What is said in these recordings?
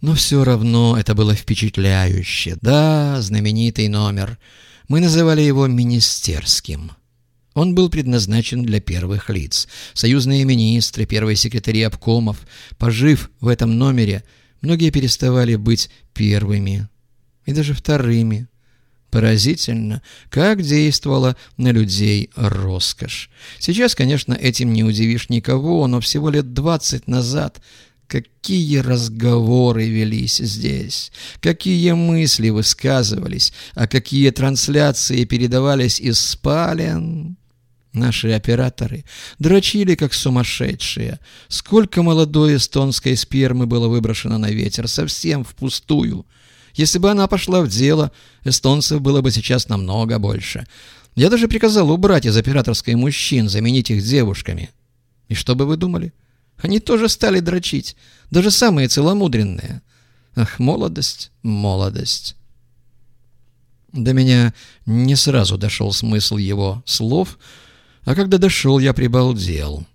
Но все равно это было впечатляюще. Да, знаменитый номер. Мы называли его «министерским». Он был предназначен для первых лиц. Союзные министры, первые секретари обкомов, пожив в этом номере, многие переставали быть первыми и даже вторыми. Поразительно, как действовала на людей роскошь. Сейчас, конечно, этим не удивишь никого, но всего лет двадцать назад какие разговоры велись здесь, какие мысли высказывались, а какие трансляции передавались из спален. Наши операторы дрочили, как сумасшедшие. Сколько молодой эстонской спермы было выброшено на ветер, совсем впустую. Если бы она пошла в дело, эстонцев было бы сейчас намного больше. Я даже приказал убрать из операторской мужчин, заменить их девушками. И что бы вы думали? Они тоже стали дрочить, даже самые целомудренные. Ах, молодость, молодость. До меня не сразу дошел смысл его слов, а когда дошел, я прибалдел.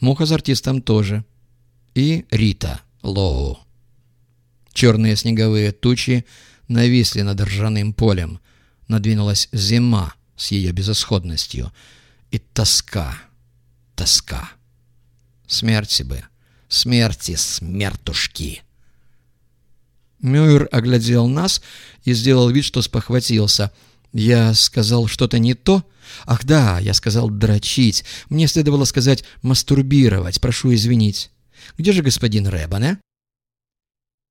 Муха с артистом тоже. И Рита Лоу. Черные снеговые тучи нависли над ржаным полем. Надвинулась зима с ее безысходностью. И тоска, тоска. Смерти бы, смерти, смертушки. Мюэр оглядел нас и сделал вид, что спохватился. Я сказал что-то не то? Ах да, я сказал дрочить. Мне следовало сказать мастурбировать. Прошу извинить. Где же господин Рэббане?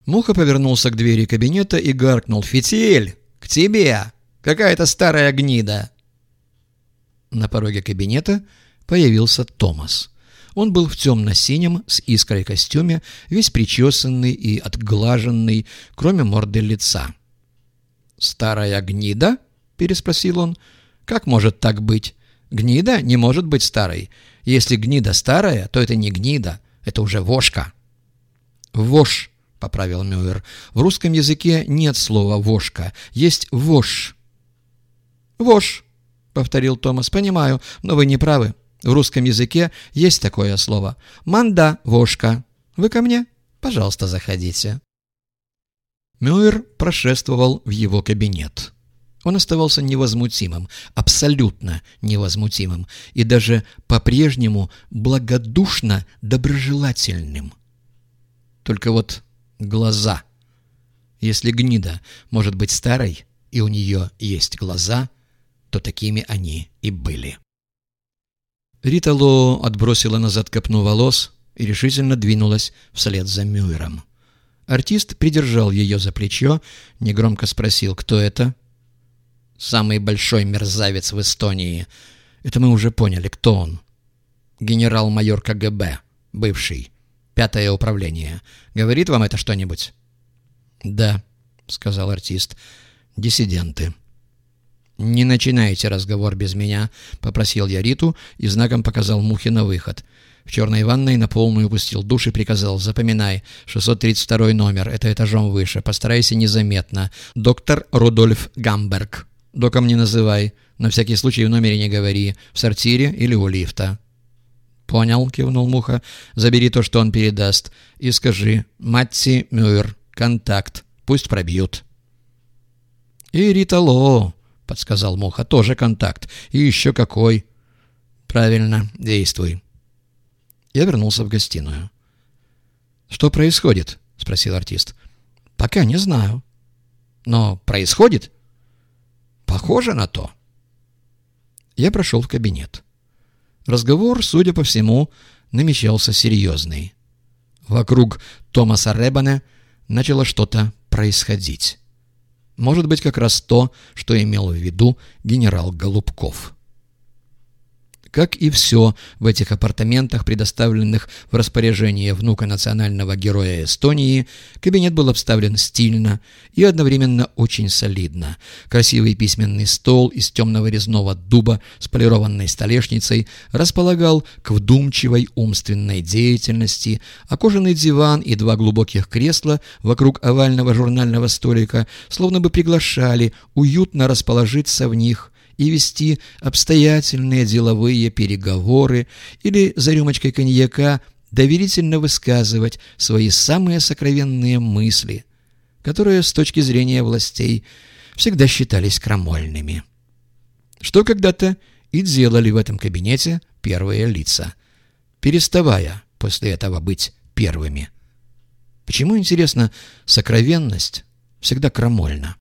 Муха повернулся к двери кабинета и гаркнул. «Фитиль! К тебе! Какая-то старая гнида!» На пороге кабинета появился Томас. Он был в темно-синем, с искрой костюме, весь причесанный и отглаженный, кроме морды лица. «Старая гнида?» — переспросил он. «Как может так быть? Гнида не может быть старой. Если гнида старая, то это не гнида, это уже вошка». «Вошь!» поправил Мюэр. «В русском языке нет слова «вошка», есть «вош». «Вош», — повторил Томас, — «понимаю, но вы не правы. В русском языке есть такое слово. «Манда вошка». Вы ко мне? Пожалуйста, заходите». Мюэр прошествовал в его кабинет. Он оставался невозмутимым, абсолютно невозмутимым и даже по-прежнему благодушно доброжелательным. Только вот глаза. Если гнида может быть старой, и у нее есть глаза, то такими они и были. Рита Ло отбросила назад копну волос и решительно двинулась вслед за Мюэром. Артист придержал ее за плечо, негромко спросил, кто это. «Самый большой мерзавец в Эстонии. Это мы уже поняли, кто он. Генерал-майор КГБ, бывший. Пятое управление. Говорит вам это что-нибудь?» «Да», — сказал артист. «Диссиденты». «Не начинайте разговор без меня», — попросил я Риту и знаком показал Мухе на выход. В черной ванной на полную пустил душ и приказал «Запоминай, 632 номер, это этажом выше, постарайся незаметно. Доктор Рудольф Гамберг. Доком не называй, на всякий случай в номере не говори, в сортире или у лифта». «Понял», — кивнул Муха. «Забери то, что он передаст, и скажи «Матти Мюэр, контакт, пусть пробьют». «И Рита Ло», — подсказал Муха, — «тоже контакт, и еще какой». «Правильно, действуй». Я вернулся в гостиную. «Что происходит?» — спросил артист. «Пока не знаю». «Но происходит?» «Похоже на то». Я прошел в кабинет. Разговор, судя по всему, намечался серьезный. Вокруг Томаса Ребана начало что-то происходить. Может быть, как раз то, что имел в виду генерал Голубков. Как и все в этих апартаментах, предоставленных в распоряжение внука национального героя Эстонии, кабинет был обставлен стильно и одновременно очень солидно. Красивый письменный стол из темного резного дуба с полированной столешницей располагал к вдумчивой умственной деятельности, а кожаный диван и два глубоких кресла вокруг овального журнального столика словно бы приглашали уютно расположиться в них и вести обстоятельные деловые переговоры или за рюмочкой коньяка доверительно высказывать свои самые сокровенные мысли, которые с точки зрения властей всегда считались крамольными. Что когда-то и делали в этом кабинете первые лица, переставая после этого быть первыми. Почему, интересно, сокровенность всегда крамольна?